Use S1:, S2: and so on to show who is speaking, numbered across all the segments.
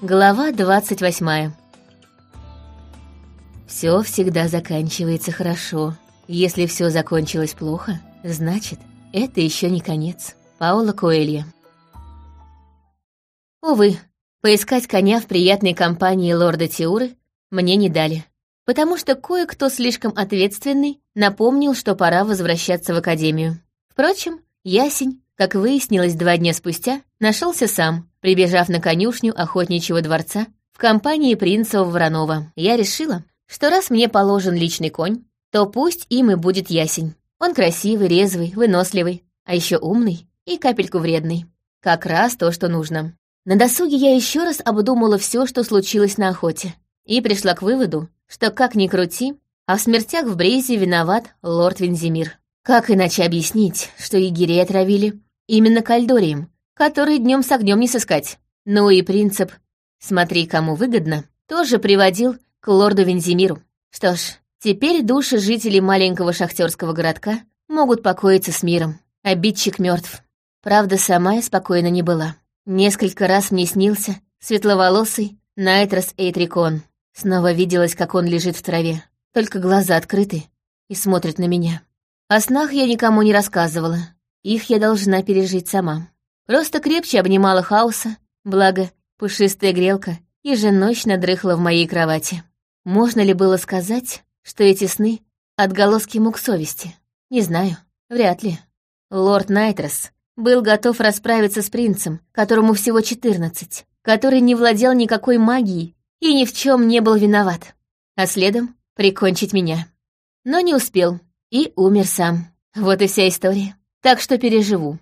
S1: Глава двадцать восьмая. Все всегда заканчивается хорошо. Если все закончилось плохо, значит, это еще не конец. Паула Коэлья. Увы, поискать коня в приятной компании лорда Тиуры мне не дали, потому что кое-кто слишком ответственный напомнил, что пора возвращаться в академию. Впрочем, Ясень, как выяснилось два дня спустя, нашелся сам, прибежав на конюшню охотничьего дворца в компании принца Воронова. Я решила, что раз мне положен личный конь, то пусть им и будет Ясень. Он красивый, резвый, выносливый, а еще умный и капельку вредный. Как раз то, что нужно. На досуге я еще раз обдумала все, что случилось на охоте, и пришла к выводу, что как ни крути, а в смертях в Брейзе виноват лорд Вензимир. Как иначе объяснить, что егерей отравили именно кальдорием, который днем с огнем не сыскать? Ну и принцип «смотри, кому выгодно» тоже приводил к лорду Вензимиру. Что ж, теперь души жителей маленького шахтерского городка могут покоиться с миром. Обидчик мертв. Правда, сама я спокойно не была. Несколько раз мне снился светловолосый Найтрос Эйтрикон. Снова виделось, как он лежит в траве. Только глаза открыты и смотрит на меня. О снах я никому не рассказывала. Их я должна пережить сама. Просто крепче обнимала хаоса, благо пушистая грелка еженочно дрыхла в моей кровати. Можно ли было сказать, что эти сны — отголоски мук совести? Не знаю, вряд ли. Лорд Найтрос был готов расправиться с принцем, которому всего четырнадцать, который не владел никакой магией и ни в чем не был виноват, а следом прикончить меня. Но не успел и умер сам. Вот и вся история. Так что переживу.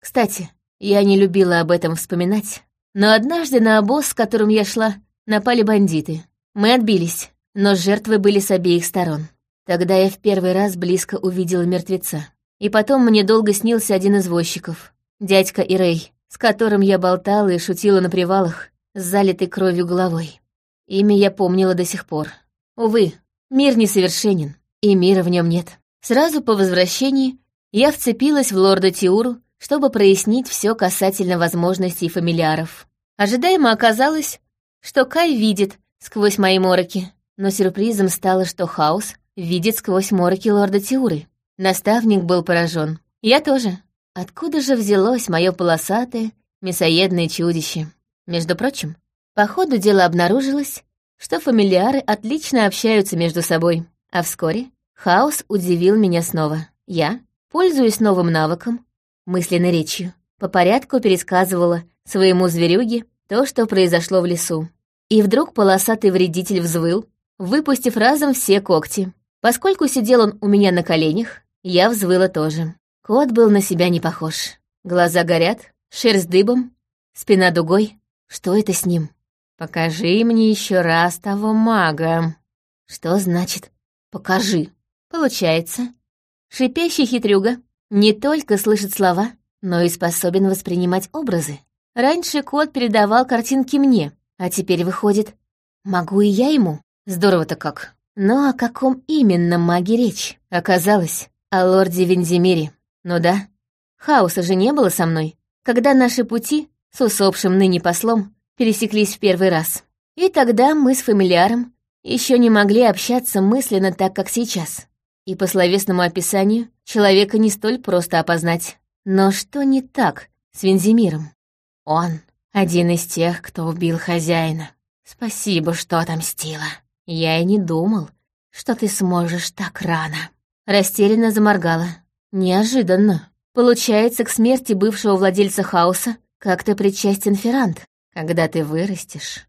S1: Кстати, я не любила об этом вспоминать, но однажды на обоз, с которым я шла, напали бандиты. Мы отбились, но жертвы были с обеих сторон. Тогда я в первый раз близко увидела мертвеца. И потом мне долго снился один из возчиков, дядька Ирей, с которым я болтала и шутила на привалах, с залитой кровью головой. Имя я помнила до сих пор. Увы, мир несовершенен, и мира в нем нет. Сразу по возвращении я вцепилась в лорда Тиуру, чтобы прояснить все касательно возможностей фамильяров. Ожидаемо оказалось, что Кай видит сквозь мои мороки, но сюрпризом стало, что Хаос видит сквозь мороки лорда Тиуры. Наставник был поражен. Я тоже. Откуда же взялось мое полосатое, мясоедное чудище? Между прочим, по ходу дела обнаружилось, что фамильяры отлично общаются между собой. А вскоре хаос удивил меня снова. Я, пользуясь новым навыком, мысленной речью, по порядку пересказывала своему зверюге то, что произошло в лесу. И вдруг полосатый вредитель взвыл, выпустив разом все когти. Поскольку сидел он у меня на коленях, я взвыла тоже. Кот был на себя не похож. Глаза горят, шерсть дыбом, спина дугой. Что это с ним? Покажи мне еще раз того мага. Что значит «покажи»? Получается, шипящий хитрюга не только слышит слова, но и способен воспринимать образы. Раньше кот передавал картинки мне, а теперь выходит, могу и я ему. Здорово-то как. Но о каком именно маге речь? Оказалось, о лорде Вензимире. Ну да, хаоса же не было со мной, когда наши пути с усопшим ныне послом пересеклись в первый раз. И тогда мы с фамильяром еще не могли общаться мысленно так, как сейчас. И по словесному описанию человека не столь просто опознать. Но что не так с Вензимиром? Он один из тех, кто убил хозяина. Спасибо, что отомстила. Я и не думал, что ты сможешь так рано. Растерянно заморгала. Неожиданно. Получается, к смерти бывшего владельца хаоса как-то причастен Феррант. Когда ты вырастешь,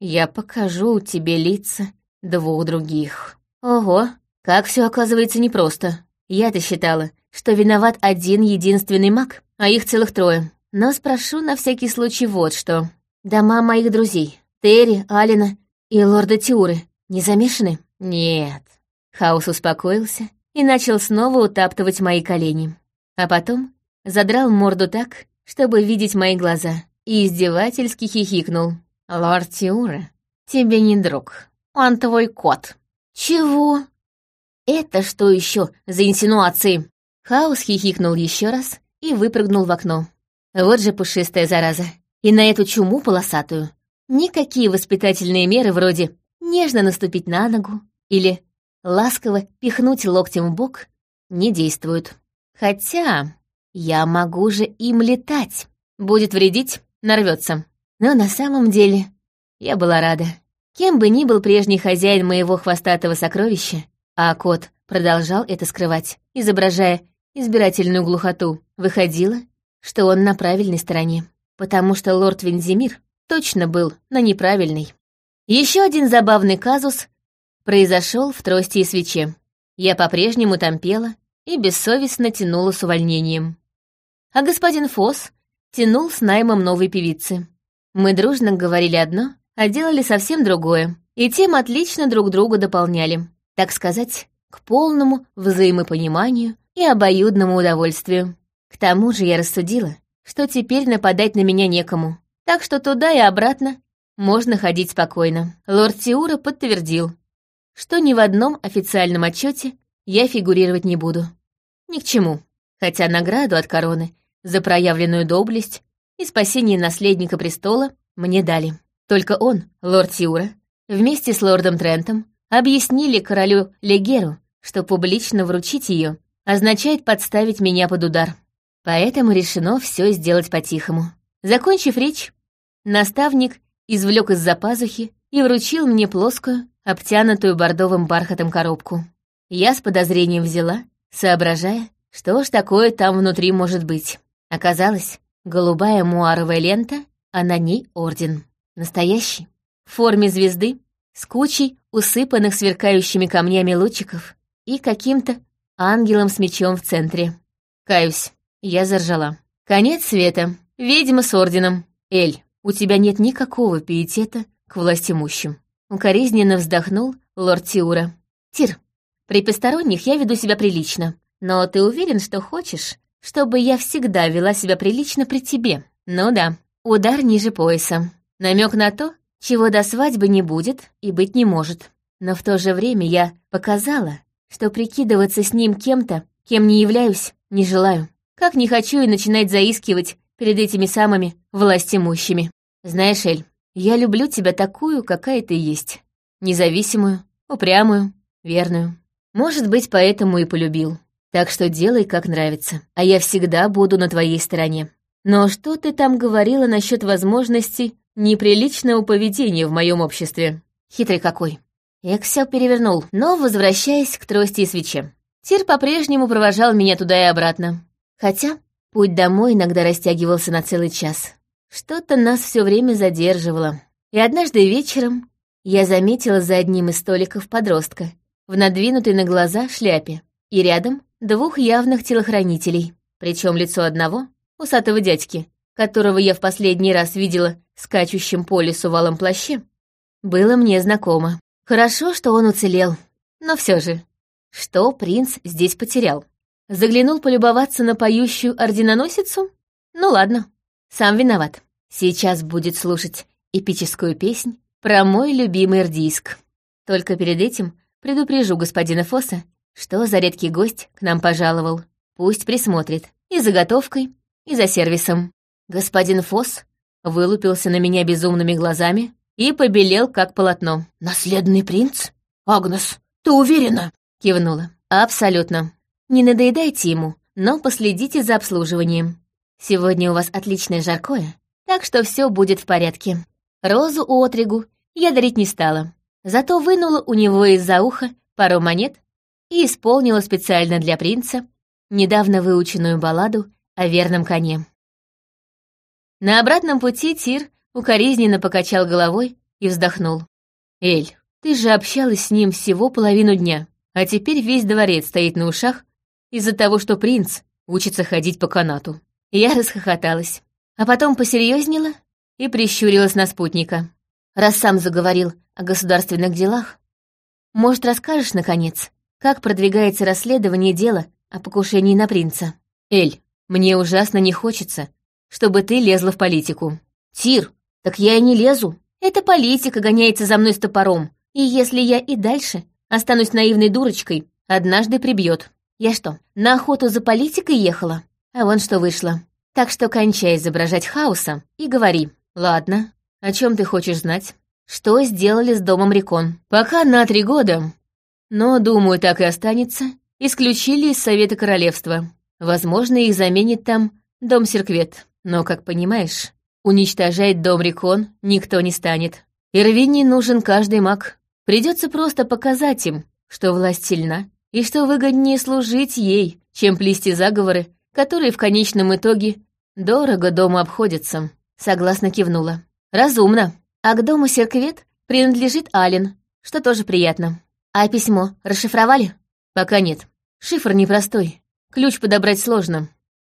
S1: я покажу тебе лица двух других. Ого, как все оказывается непросто. Я-то считала, что виноват один единственный маг, а их целых трое. Но спрошу на всякий случай вот что. Дома моих друзей, Терри, Алина и лорда Тиуры, не замешаны? Нет. Хаос успокоился и начал снова утаптывать мои колени. А потом задрал морду так, чтобы видеть мои глаза, и издевательски хихикнул. «Лорд Тиура, тебе не друг. Он твой кот». «Чего?» «Это что еще за инсинуации?» Хаос хихикнул еще раз и выпрыгнул в окно. Вот же пушистая зараза. И на эту чуму полосатую Никакие воспитательные меры вроде нежно наступить на ногу или ласково пихнуть локтем в бок не действуют. Хотя я могу же им летать. Будет вредить, нарвется. Но на самом деле я была рада. Кем бы ни был прежний хозяин моего хвостатого сокровища, а кот продолжал это скрывать, изображая избирательную глухоту, выходило, что он на правильной стороне, потому что лорд Вензимир точно был на неправильной. Еще один забавный казус произошел в трости и свече. Я по-прежнему там пела и бессовестно тянула с увольнением. А господин Фос тянул с наймом новой певицы. Мы дружно говорили одно, а делали совсем другое, и тем отлично друг друга дополняли, так сказать, к полному взаимопониманию и обоюдному удовольствию. К тому же я рассудила, что теперь нападать на меня некому, так что туда и обратно можно ходить спокойно. Лорд Тиура подтвердил, что ни в одном официальном отчете я фигурировать не буду. Ни к чему, хотя награду от короны за проявленную доблесть и спасение наследника престола мне дали. Только он, лорд Тиура, вместе с лордом Трентом объяснили королю Легеру, что публично вручить ее означает подставить меня под удар. Поэтому решено все сделать по-тихому. Закончив речь, наставник извлек из-за пазухи и вручил мне плоскую, обтянутую бордовым бархатом коробку. Я с подозрением взяла, соображая, что ж такое там внутри может быть. Оказалось, голубая муаровая лента, а на ней орден. Настоящий, в форме звезды, с кучей усыпанных сверкающими камнями лучиков и каким-то ангелом с мечом в центре. Каюсь, я заржала. Конец света. Ведьма с орденом. Эль, у тебя нет никакого пиетета к властимущим. Укоризненно вздохнул лорд Тиура. Тир, при посторонних я веду себя прилично. Но ты уверен, что хочешь, чтобы я всегда вела себя прилично при тебе? Ну да, удар ниже пояса. Намек на то, чего до свадьбы не будет и быть не может. Но в то же время я показала, что прикидываться с ним кем-то, кем не являюсь, не желаю. Как не хочу и начинать заискивать перед этими самыми властимущими. Знаешь, Эль, я люблю тебя такую, какая ты есть. Независимую, упрямую, верную. Может быть, поэтому и полюбил. Так что делай, как нравится, а я всегда буду на твоей стороне. Но что ты там говорила насчет возможности неприличного поведения в моем обществе? Хитрый какой. Эксел перевернул, но возвращаясь к трости и свече. Тир по-прежнему провожал меня туда и обратно. Хотя путь домой иногда растягивался на целый час. Что-то нас все время задерживало. И однажды вечером я заметила за одним из столиков подростка в надвинутой на глаза шляпе и рядом двух явных телохранителей. Причем лицо одного, усатого дядьки, которого я в последний раз видела скачущим по лесу валом плаще, было мне знакомо. Хорошо, что он уцелел. Но все же, что принц здесь потерял? Заглянул полюбоваться на поющую орденоносицу? Ну ладно, сам виноват. Сейчас будет слушать эпическую песнь про мой любимый рдиск. Только перед этим предупрежу господина Фосса, что за редкий гость к нам пожаловал. Пусть присмотрит и заготовкой, и за сервисом. Господин Фосс вылупился на меня безумными глазами, и побелел, как полотно.
S2: «Наследный принц? Агнес, ты уверена?»
S1: — кивнула. «Абсолютно. Не надоедайте ему, но последите за обслуживанием. Сегодня у вас отличное жаркое, так что все будет в порядке. Розу отригу я дарить не стала, зато вынула у него из-за уха пару монет и исполнила специально для принца недавно выученную балладу о верном коне. На обратном пути Тир укоризненно покачал головой и вздохнул. «Эль, ты же общалась с ним всего половину дня, а теперь весь дворец стоит на ушах из-за того, что принц учится ходить по канату». Я расхохоталась, а потом посерьезнела и прищурилась на спутника. «Раз сам заговорил о государственных делах, может, расскажешь, наконец, как продвигается расследование дела о покушении на принца? Эль, мне ужасно не хочется, чтобы ты лезла в политику. Тир, так я и не лезу. Это политика гоняется за мной с топором. И если я и дальше останусь наивной дурочкой, однажды прибьет. Я что, на охоту за политикой ехала? А вон что вышло. Так что кончай изображать хаоса и говори. Ладно, О чем ты хочешь знать? Что сделали с домом Рекон? Пока на три года, но, думаю, так и останется, исключили из Совета Королевства. Возможно, их заменит там дом Серквет. Но, как понимаешь, уничтожать дом Рекон никто не станет. Ирвине нужен каждый маг. Придется просто показать им, что власть сильна, и что выгоднее служить ей, чем плести заговоры, которые в конечном итоге дорого дому обходятся. Согласно кивнула. Разумно. А к дому Серквет принадлежит Ален, что тоже приятно. А письмо расшифровали? Пока нет. Шифр непростой. Ключ подобрать сложно.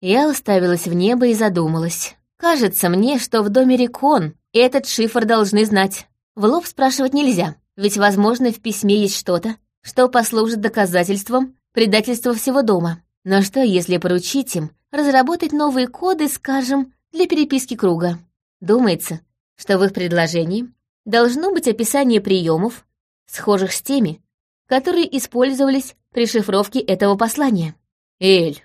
S1: Я уставилась в небо и задумалась. Кажется мне, что в доме Рекон этот шифр должны знать. В лоб спрашивать нельзя, ведь, возможно, в письме есть что-то, что послужит доказательством предательства всего дома. Но что, если поручить им разработать новые коды, скажем, для переписки круга? Думается, что в их предложении должно быть описание приемов, схожих с теми, которые использовались при шифровке этого послания. «Эль,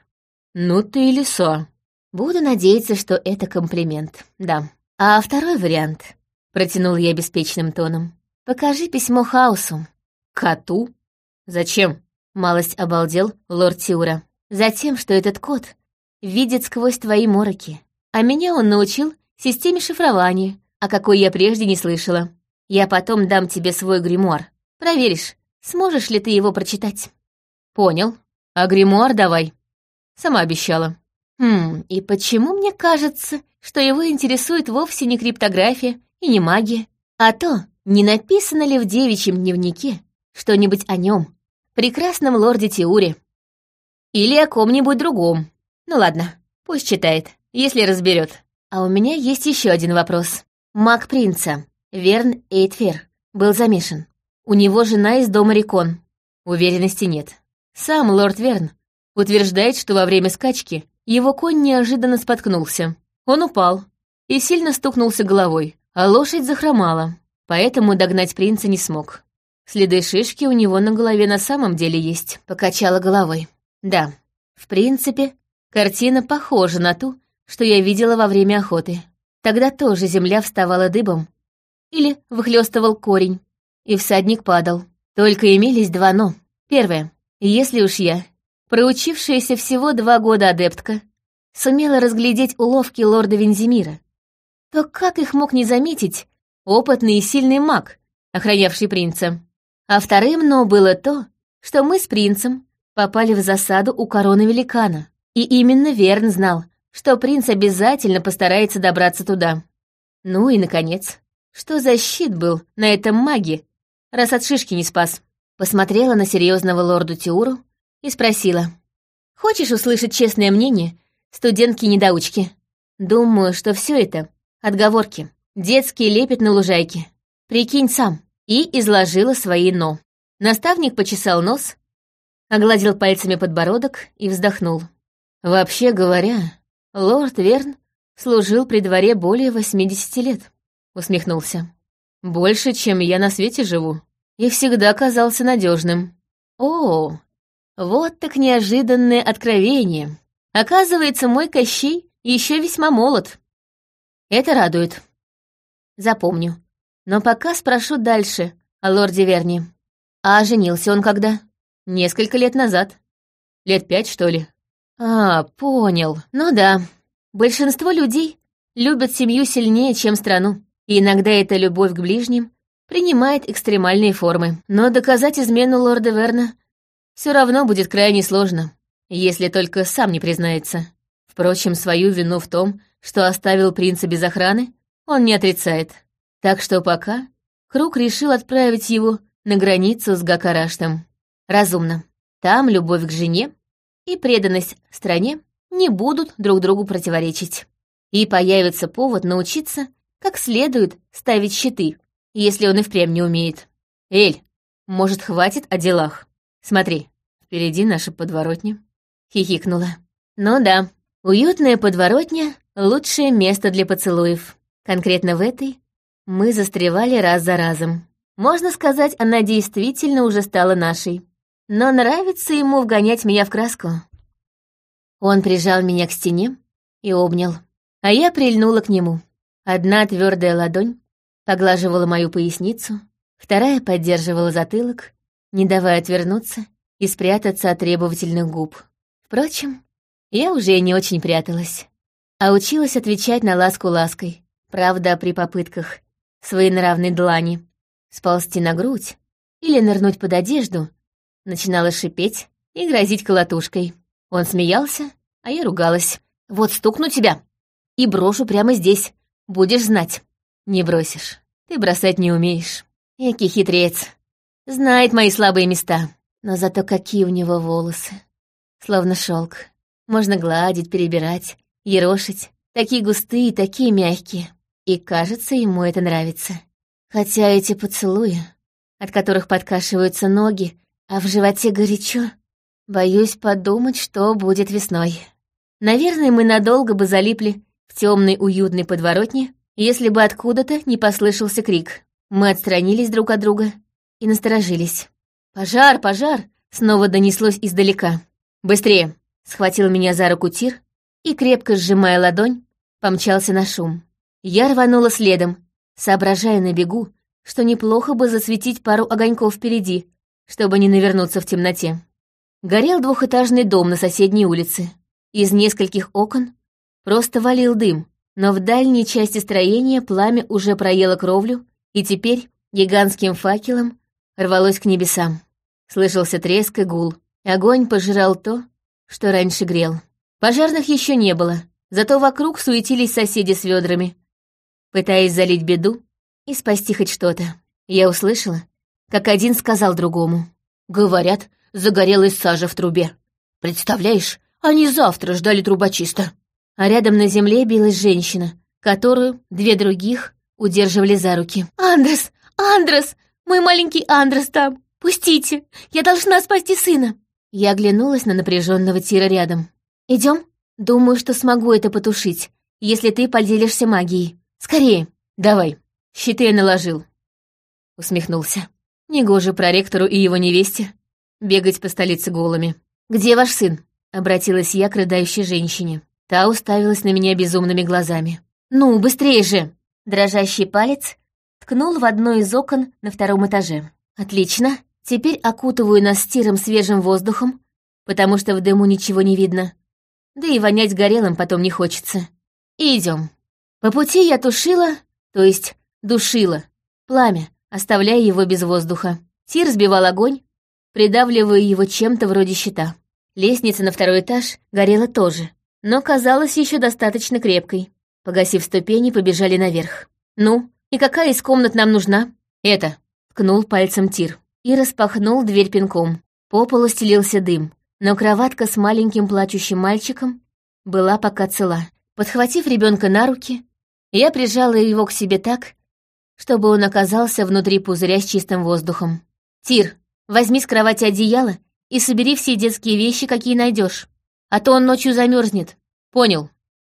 S1: ну ты лиса». Буду надеяться, что это комплимент, да. А второй вариант, протянул я беспечным тоном. Покажи письмо Хаусу. Коту? Зачем? Малость обалдел лорд Тиура. Затем, что этот кот видит сквозь твои мороки. А меня он научил системе шифрования, о какой я прежде не слышала. Я потом дам тебе свой гримуар. Проверишь, Сможешь ли ты его прочитать?» «Понял. А гримуар давай». Сама обещала. «Хм, и почему мне кажется, что его интересует вовсе не криптография и не магия, а то, не написано ли в девичьем дневнике что-нибудь о нем, прекрасном лорде Тиуре? Или о ком-нибудь другом? Ну ладно, пусть читает, если разберет. А у меня есть еще один вопрос. Маг принца, Верн Эйтфер, был замешан. У него жена из дома Рекон. Уверенности нет. Сам лорд Верн утверждает, что во время скачки его конь неожиданно споткнулся. Он упал и сильно стукнулся головой, а лошадь захромала, поэтому догнать принца не смог. Следы шишки у него на голове на самом деле есть, покачала головой. Да, в принципе, картина похожа на ту, что я видела во время охоты. Тогда тоже земля вставала дыбом или выхлёстывал корень, и всадник падал. Только имелись два «но». Первое. Если уж я, проучившаяся всего два года адептка, сумела разглядеть уловки лорда Вензимира, то как их мог не заметить опытный и сильный маг, охранявший принца? А вторым «но» было то, что мы с принцем попали в засаду у короны великана, и именно Верн знал, что принц обязательно постарается добраться туда. Ну и, наконец, что за щит был на этом маге, раз от шишки не спас. Посмотрела на серьезного лорду Тиуру и спросила. «Хочешь услышать честное мнение студентки-недоучки? Думаю, что все это — отговорки. Детский лепет на лужайке. Прикинь сам». И изложила свои «но». Наставник почесал нос, огладил пальцами подбородок и вздохнул. «Вообще говоря, лорд Верн служил при дворе более 80 лет», — усмехнулся. Больше, чем я на свете живу. И всегда казался надежным. О, вот так неожиданное откровение. Оказывается, мой Кощей еще весьма молод. Это радует. Запомню. Но пока спрошу дальше о лорде Верни. А женился он когда? Несколько лет назад. Лет пять, что ли? А, понял. Ну да. Большинство людей любят семью сильнее, чем страну. И иногда эта любовь к ближним принимает экстремальные формы. Но доказать измену лорда Верна все равно будет крайне сложно, если только сам не признается. Впрочем, свою вину в том, что оставил принца без охраны, он не отрицает. Так что пока Круг решил отправить его на границу с Гакараштом. Разумно. Там любовь к жене и преданность стране не будут друг другу противоречить. И появится повод научиться как следует ставить щиты, если он и впрямь не умеет. Эль, может, хватит о делах? Смотри, впереди наша подворотня. Хихикнула. Ну да, уютная подворотня — лучшее место для поцелуев. Конкретно в этой мы застревали раз за разом. Можно сказать, она действительно уже стала нашей. Но нравится ему вгонять меня в краску. Он прижал меня к стене и обнял, а я прильнула к нему. Одна твердая ладонь поглаживала мою поясницу, вторая поддерживала затылок, не давая отвернуться и спрятаться от требовательных губ. Впрочем, я уже не очень пряталась, а училась отвечать на ласку лаской, правда, при попытках своенравной длани, сползти на грудь или нырнуть под одежду, начинала шипеть и грозить колотушкой. Он смеялся, а я ругалась. «Вот стукну тебя и брошу прямо здесь. Будешь знать». «Не бросишь. Ты бросать не умеешь». Эки хитрец. Знает мои слабые места. Но зато какие у него волосы. Словно шелк. Можно гладить, перебирать, ерошить. Такие густые, такие мягкие. И кажется, ему это нравится. Хотя эти поцелуи, от которых подкашиваются ноги, а в животе горячо, боюсь подумать, что будет весной. Наверное, мы надолго бы залипли в темной уютной подворотне, если бы откуда-то не послышался крик. Мы отстранились друг от друга и насторожились. «Пожар, пожар!» — снова донеслось издалека. «Быстрее!» — схватил меня за руку Тир и, крепко сжимая ладонь, помчался на шум. Я рванула следом, соображая на бегу, что неплохо бы засветить пару огоньков впереди, чтобы не навернуться в темноте. Горел двухэтажный дом на соседней улице. Из нескольких окон просто валил дым, но в дальней части строения пламя уже проело кровлю, и теперь гигантским факелом рвалось к небесам. Слышался треск и гул. Огонь пожирал то, что раньше грел. Пожарных еще не было, зато вокруг суетились соседи с ведрами, пытаясь залить беду и спасти хоть что-то. Я услышала, как один сказал другому. «Говорят, загорелась сажа в трубе. Представляешь, они завтра ждали трубочиста». А рядом на земле билась женщина, которую две других удерживали за руки. «Андрес! Андрес! Мой маленький Андрес там! Пустите! Я должна спасти сына!» Я оглянулась на напряженного Тира рядом. Идем? Думаю, что смогу это потушить, если ты поделишься магией. Скорее!» «Давай, щиты я наложил», — усмехнулся. «Негоже проректору и его невесте бегать по столице голыми». «Где ваш сын?» — обратилась я к рыдающей женщине. Та уставилась на меня безумными глазами. «Ну, быстрее же!» Дрожащий палец ткнул в одно из окон на втором этаже. «Отлично. Теперь окутываю нас стиром свежим воздухом, потому что в дыму ничего не видно. Да и вонять горелым потом не хочется. Идем. По пути я тушила, то есть душила, пламя, оставляя его без воздуха. Тир сбивал огонь, придавливая его чем-то вроде щита. Лестница на второй этаж горела тоже, но казалась еще достаточно крепкой. Погасив ступени, побежали наверх. «Ну, и какая из комнат нам нужна?» «Это», — ткнул пальцем Тир и распахнул дверь пинком. По полу стелился дым, но кроватка с маленьким плачущим мальчиком была пока цела. Подхватив ребенка на руки, я прижала его к себе так, чтобы он оказался внутри пузыря с чистым воздухом. «Тир, возьми с кровати одеяло и собери все детские вещи, какие найдешь, а то он ночью замерзнет. Понял».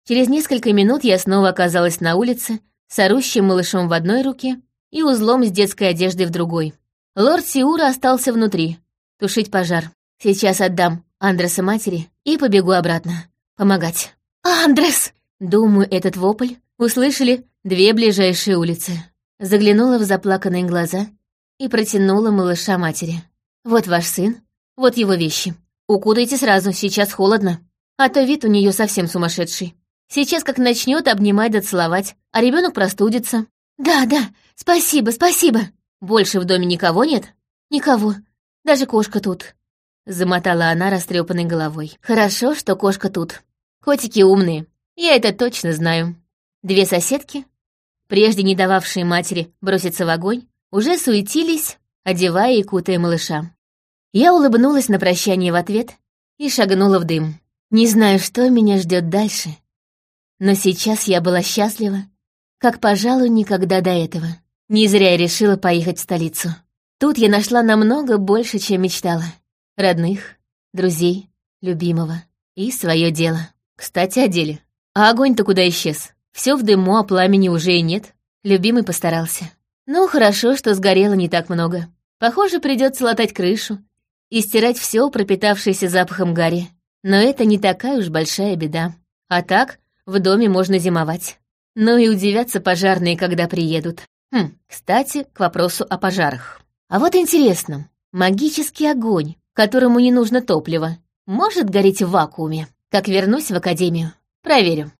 S1: Через несколько минут я снова оказалась на улице, с орущим малышом в одной руке и узлом с детской одеждой в другой. Лорд Сиура остался внутри, тушить пожар. Сейчас отдам Андреса матери и побегу обратно. Помогать. «Андрес!» Думаю, этот вопль услышали две ближайшие улицы. Заглянула в заплаканные глаза и протянула малыша матери. «Вот ваш сын, вот его вещи. Укутайте сразу, сейчас холодно. А то вид у нее совсем сумасшедший. Сейчас как начнет обнимать да целовать, а ребенок простудится». «Да, да, спасибо, спасибо». «Больше в доме никого нет?» «Никого. Даже кошка тут». Замотала она растрепанной головой. «Хорошо, что кошка тут. Котики умные. Я это точно знаю. Две соседки, прежде не дававшие матери броситься в огонь, уже суетились, одевая и кутая малыша. Я улыбнулась на прощание в ответ и шагнула в дым. Не знаю, что меня ждет дальше, но сейчас я была счастлива, как, пожалуй, никогда до этого. Не зря я решила поехать в столицу. Тут я нашла намного больше, чем мечтала. Родных, друзей, любимого и свое дело. Кстати, о деле. А огонь-то куда исчез? Все в дыму, а пламени уже и нет. Любимый постарался. Ну, хорошо, что сгорело не так много. Похоже, придется латать крышу и стирать все, пропитавшееся запахом гари. Но это не такая уж большая беда. А так, в доме можно зимовать. Ну и удивятся пожарные, когда приедут. Хм, кстати, к вопросу о пожарах. А вот интересно, магический огонь, которому не нужно топливо, может гореть в вакууме? Как вернусь в академию, проверю.